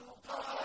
وتقاتل